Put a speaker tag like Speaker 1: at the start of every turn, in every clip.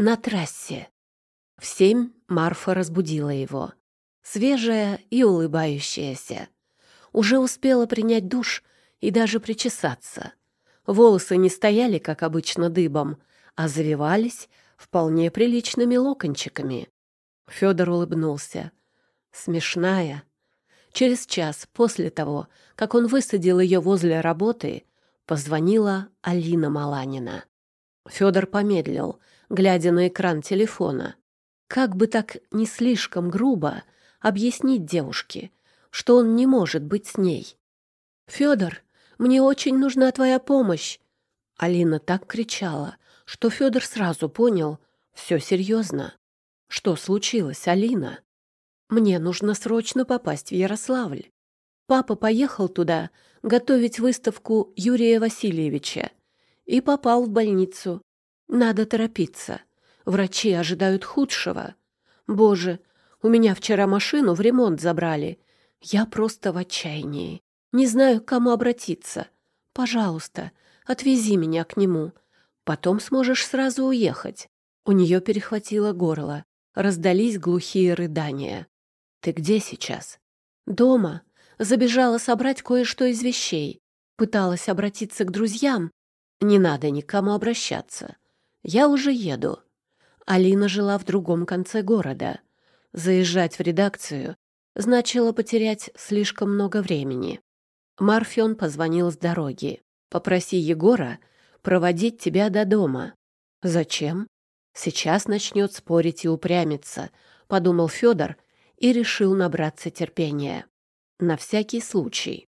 Speaker 1: на трассе. В семь Марфа разбудила его. Свежая и улыбающаяся. Уже успела принять душ и даже причесаться. Волосы не стояли, как обычно, дыбом, а завивались вполне приличными локончиками. Федор улыбнулся. Смешная. Через час после того, как он высадил ее возле работы, позвонила Алина Маланина. Федор помедлил, глядя на экран телефона. Как бы так не слишком грубо объяснить девушке, что он не может быть с ней. «Федор, мне очень нужна твоя помощь!» Алина так кричала, что Федор сразу понял, все серьезно. «Что случилось, Алина?» «Мне нужно срочно попасть в Ярославль. Папа поехал туда готовить выставку Юрия Васильевича и попал в больницу. Надо торопиться. Врачи ожидают худшего. Боже, у меня вчера машину в ремонт забрали. Я просто в отчаянии. Не знаю, к кому обратиться. Пожалуйста, отвези меня к нему. Потом сможешь сразу уехать. У нее перехватило горло. Раздались глухие рыдания. «Ты где сейчас?» «Дома. Забежала собрать кое-что из вещей. Пыталась обратиться к друзьям. Не надо никому обращаться. Я уже еду. Алина жила в другом конце города. Заезжать в редакцию значило потерять слишком много времени. Марфион позвонил с дороги. «Попроси Егора проводить тебя до дома». «Зачем?» «Сейчас начнет спорить и упрямиться», — подумал Федор и решил набраться терпения. На всякий случай.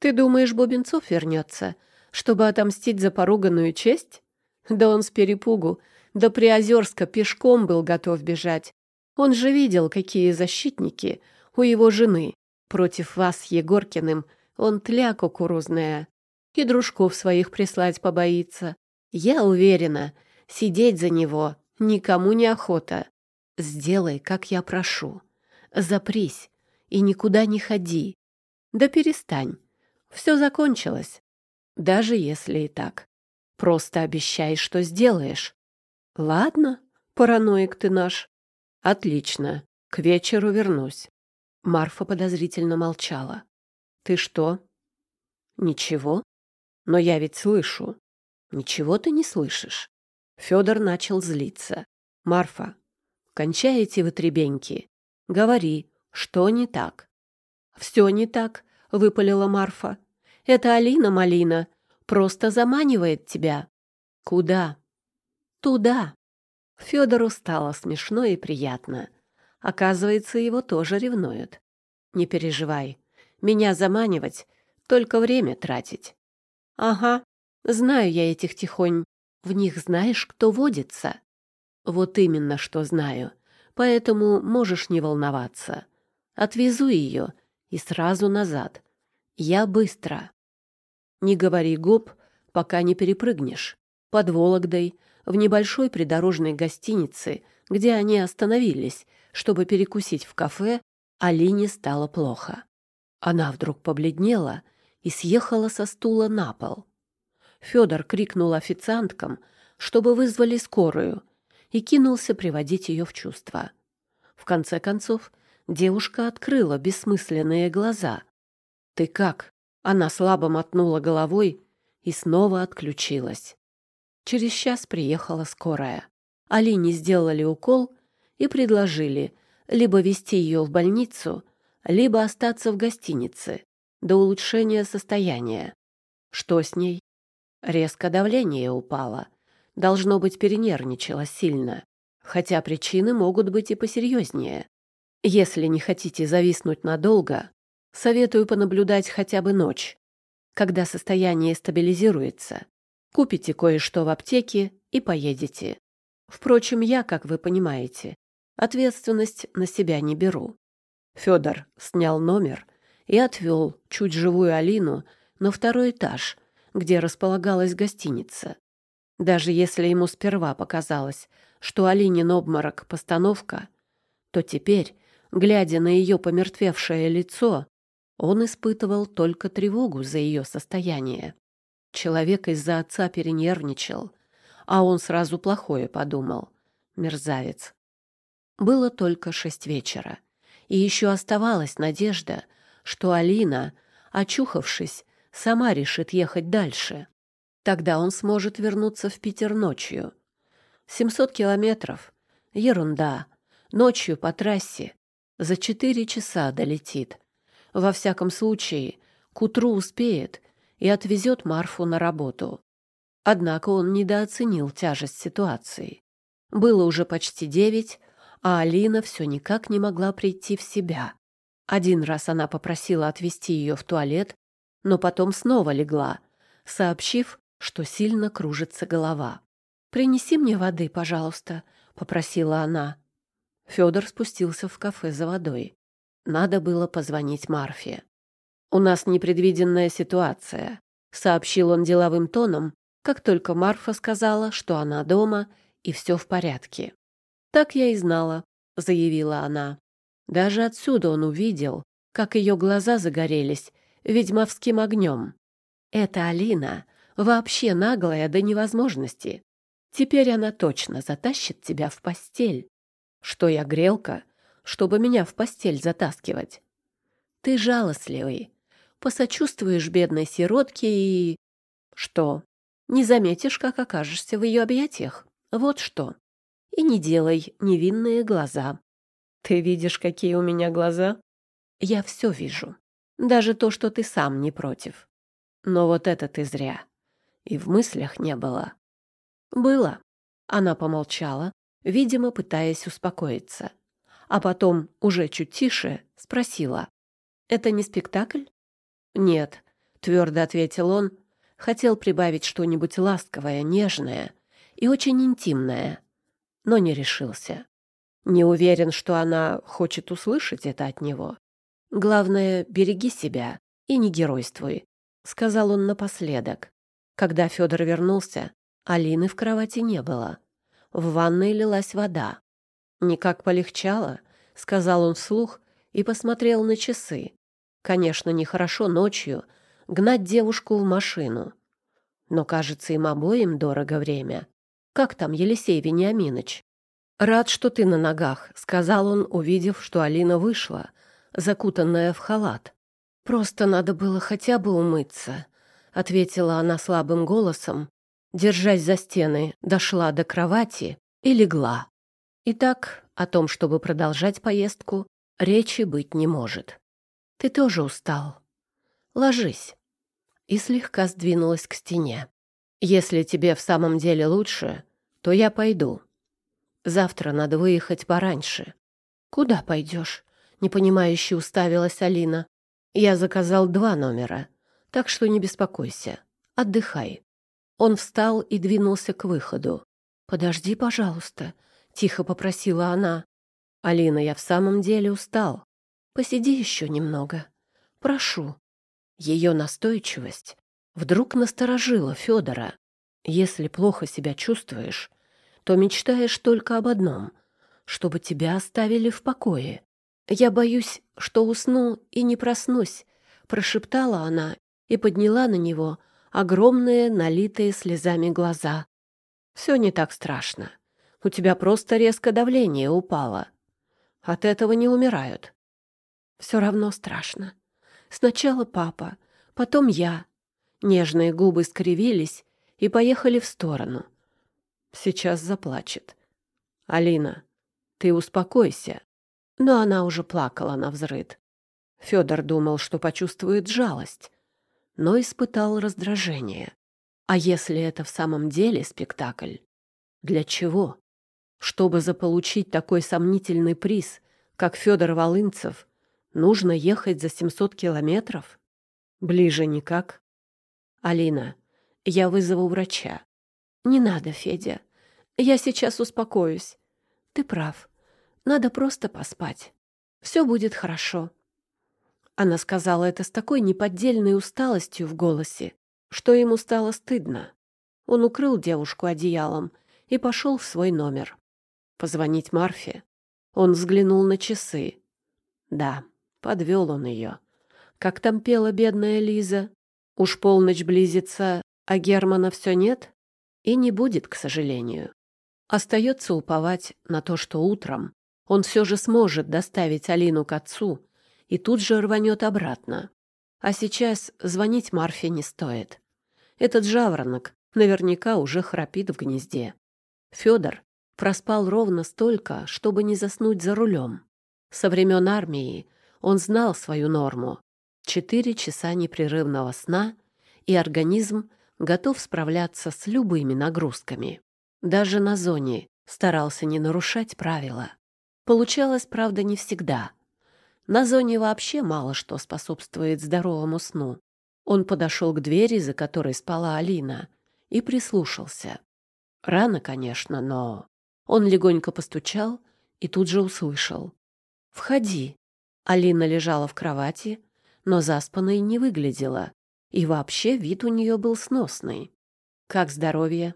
Speaker 1: «Ты думаешь, Бубенцов вернется, чтобы отомстить за поруганную честь?» Да он с перепугу до Приозерска пешком был готов бежать. Он же видел, какие защитники у его жены. Против вас, Егоркиным, он тля кукурузная. И дружков своих прислать побоится. Я уверена, сидеть за него никому не охота. Сделай, как я прошу. Запрись и никуда не ходи. Да перестань. Все закончилось. Даже если и так. Просто обещай, что сделаешь. Ладно, параноик ты наш. Отлично. К вечеру вернусь. Марфа подозрительно молчала. Ты что? Ничего. Но я ведь слышу. Ничего ты не слышишь. Федор начал злиться. Марфа, кончаете вы требеньки. Говори, что не так? Все не так, выпалила Марфа. Это Алина Малина просто заманивает тебя. Куда? Туда. Федору стало смешно и приятно. Оказывается, его тоже ревнуют. Не переживай. Меня заманивать, только время тратить. Ага, знаю я этих тихонь. В них знаешь, кто водится. Вот именно, что знаю. Поэтому можешь не волноваться. Отвезу ее и сразу назад. Я быстро. Не говори гоп, пока не перепрыгнешь. Под Вологдой, в небольшой придорожной гостинице, где они остановились, чтобы перекусить в кафе, Алине стало плохо. Она вдруг побледнела и съехала со стула на пол. Федор крикнул официанткам, чтобы вызвали скорую, и кинулся приводить ее в чувство. В конце концов, девушка открыла бессмысленные глаза. «Ты как?» Она слабо мотнула головой и снова отключилась. Через час приехала скорая. Алине сделали укол и предложили либо везти ее в больницу, либо остаться в гостинице до улучшения состояния. Что с ней? Резко давление упало. Должно быть, перенервничала сильно. Хотя причины могут быть и посерьезнее. Если не хотите зависнуть надолго, Советую понаблюдать хотя бы ночь. Когда состояние стабилизируется, купите кое-что в аптеке и поедете. Впрочем, я, как вы понимаете, ответственность на себя не беру. Федор снял номер и отвел чуть живую Алину на второй этаж, где располагалась гостиница. Даже если ему сперва показалось, что Алинин обморок — постановка, то теперь, глядя на ее помертвевшее лицо, он испытывал только тревогу за ее состояние. Человек из-за отца перенервничал, а он сразу плохое подумал. мерзавец. Было только шесть вечера, и еще оставалась надежда, что Алина, очухавшись, сама решит ехать дальше. Тогда он сможет вернуться в Питер ночью. Семьсот километров — ерунда. Ночью по трассе за четыре часа долетит. Во всяком случае, к утру успеет и отвезет Марфу на работу. Однако он недооценил тяжесть ситуации. Было уже почти девять, а Алина все никак не могла прийти в себя. Один раз она попросила отвезти ее в туалет, но потом снова легла, сообщив, что сильно кружится голова. «Принеси мне воды, пожалуйста», — попросила она. Федор спустился в кафе за водой. Надо было позвонить Марфе. «У нас непредвиденная ситуация», — сообщил он деловым тоном, как только Марфа сказала, что она дома и все в порядке. «Так я и знала», — заявила она. Даже отсюда он увидел, как ее глаза загорелись ведьмовским огнем. «Это Алина вообще наглая до невозможности. Теперь она точно затащит тебя в постель. Что я грелка, чтобы меня в постель затаскивать? Ты жалостливый, посочувствуешь бедной сиротке и... Что? Не заметишь, как окажешься в ее объятиях. Вот что. И не делай невинные глаза. Ты видишь, какие у меня глаза? Я все вижу. Даже то, что ты сам не против. Но вот это ты зря. И в мыслях не было. Было. Она помолчала, видимо, пытаясь успокоиться. А потом, уже чуть тише, спросила. «Это не спектакль?» «Нет», — твердо ответил он, хотел прибавить что-нибудь ласковое, нежное и очень интимное, но не решился. Не уверен, что она хочет услышать это от него. «Главное, береги себя и не геройствуй», — сказал он напоследок. Когда Федор вернулся, Алины в кровати не было. В ванной лилась вода. «Никак полегчало», — сказал он вслух и посмотрел на часы. Конечно, нехорошо ночью гнать девушку в машину. Но, кажется, им обоим дорого время. Как там Елисей Вениаминович? «Рад, что ты на ногах», — сказал он, увидев, что Алина вышла, закутанная в халат. «Просто надо было хотя бы умыться», — ответила она слабым голосом, держась за стены, дошла до кровати и легла. И так о том, чтобы продолжать поездку, речи быть не может. «Ты тоже устал. Ложись». И слегка сдвинулась к стене. «Если тебе в самом деле лучше, то я пойду. Завтра надо выехать пораньше». «Куда пойдешь?» — непонимающе уставилась Алина. «Я заказал два номера, так что не беспокойся. Отдыхай». Он встал и двинулся к выходу. «Подожди, пожалуйста», — тихо попросила она. «Алина, я в самом деле устал. Посиди еще немного. Прошу». Ее настойчивость вдруг насторожила Федора. «Если плохо себя чувствуешь, то мечтаешь только об одном — чтобы тебя оставили в покое. Я боюсь, что усну и не проснусь», — прошептала она и подняла на него огромные, налитые слезами глаза. «Все не так страшно. У тебя просто резко давление упало. От этого не умирают». «Все равно страшно. Сначала папа, потом я». Нежные губы скривились и поехали в сторону. Сейчас заплачет. «Алина, ты успокойся». Но она уже плакала на взрыд. Федор думал, что почувствует жалость, но испытал раздражение. А если это в самом деле спектакль? Для чего? Чтобы заполучить такой сомнительный приз, как Федор Волынцев, нужно ехать за 700 километров? Ближе никак. Алина, я вызову врача. Не надо, Федя. Я сейчас успокоюсь. Ты прав. Надо просто поспать. Все будет хорошо. Она сказала это с такой неподдельной усталостью в голосе, что ему стало стыдно. Он укрыл девушку одеялом и пошел в свой номер. Позвонить Марфе? Он взглянул на часы. Да, подвел он ее. Как там пела бедная Лиза? Уж полночь близится, а Германа все нет? И не будет, к сожалению. Остается уповать на то, что утром он все же сможет доставить Алину к отцу и тут же рванет обратно. А сейчас звонить Марфе не стоит. Этот жаворонок наверняка уже храпит в гнезде. Федор проспал ровно столько, чтобы не заснуть за рулем. Со времен армии он знал свою норму. Четыре часа непрерывного сна, и организм готов справляться с любыми нагрузками. Даже на зоне старался не нарушать правила. Получалось, правда, не всегда. На зоне вообще мало что способствует здоровому сну. Он подошел к двери, за которой спала Алина, и прислушался. Рано, конечно, но... Он легонько постучал и тут же услышал. «Входи». Алина лежала в кровати, но заспанной не выглядела. И вообще вид у нее был сносный. «Как здоровье?»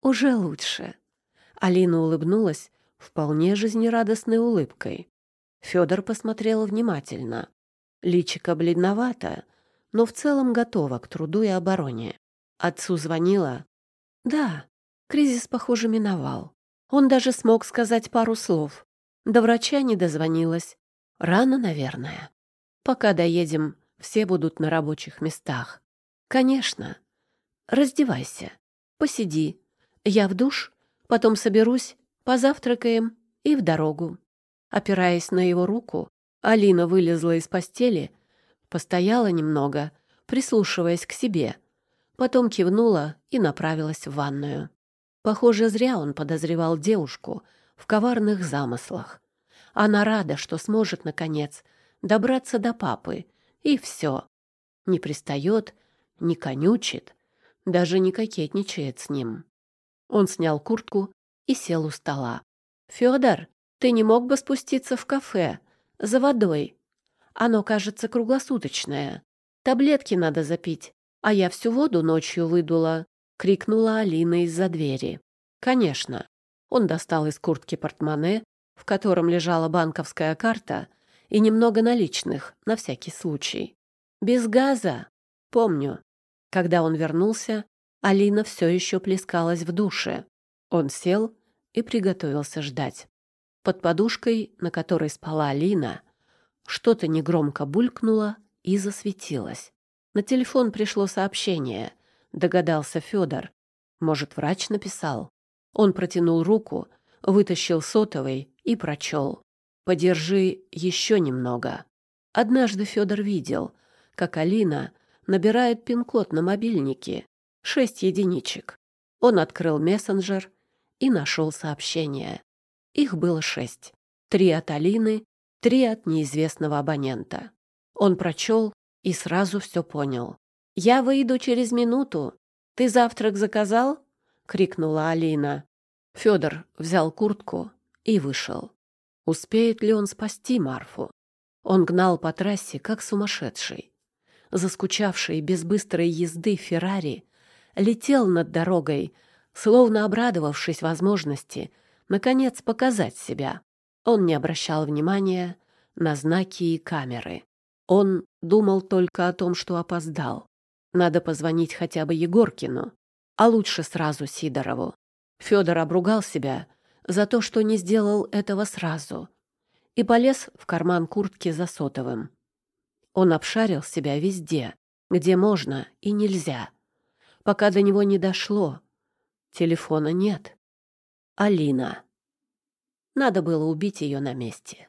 Speaker 1: «Уже лучше». Алина улыбнулась вполне жизнерадостной улыбкой. Федор посмотрел внимательно. Личико бледновато, но в целом готово к труду и обороне. Отцу звонила? Да, кризис, похоже, миновал. Он даже смог сказать пару слов. До врача не дозвонилась. Рано, наверное. Пока доедем, все будут на рабочих местах. Конечно. Раздевайся. Посиди. Я в душ, потом соберусь, позавтракаем и в дорогу. Опираясь на его руку, Алина вылезла из постели, постояла немного, прислушиваясь к себе, потом кивнула и направилась в ванную. Похоже, зря он подозревал девушку в коварных замыслах. Она рада, что сможет, наконец, добраться до папы, и все. Не пристает, не конючит, даже не кокетничает с ним. Он снял куртку и сел у стола. «Федор, ты не мог бы спуститься в кафе? За водой. Оно, кажется, круглосуточное. Таблетки надо запить, а я всю воду ночью выдула», — крикнула Алина из-за двери. «Конечно». Он достал из куртки портмоне, в котором лежала банковская карта и немного наличных, на всякий случай. «Без газа?» «Помню». Когда он вернулся, Алина все еще плескалась в душе. Он сел и приготовился ждать. Под подушкой, на которой спала Алина, что-то негромко булькнуло и засветилось. На телефон пришло сообщение, догадался Федор. Может, врач написал? Он протянул руку, вытащил сотовый и прочел. «Подержи еще немного». Однажды Федор видел, как Алина набирает пин-код на мобильнике. Шесть единичек. Он открыл мессенджер и нашел сообщение. Их было шесть. Три от Алины, три от неизвестного абонента. Он прочел и сразу все понял. «Я выйду через минуту. Ты завтрак заказал?» — крикнула Алина. Федор взял куртку и вышел. Успеет ли он спасти Марфу? Он гнал по трассе, как сумасшедший. Заскучавший без быстрой езды Феррари летел над дорогой, словно обрадовавшись возможности, наконец, показать себя. Он не обращал внимания на знаки и камеры. Он думал только о том, что опоздал. Надо позвонить хотя бы Егоркину, а лучше сразу Сидорову. Федор обругал себя за то, что не сделал этого сразу, и полез в карман куртки за сотовым. Он обшарил себя везде, где можно и нельзя, пока до него не дошло, Телефона нет. Алина. Надо было убить ее на месте.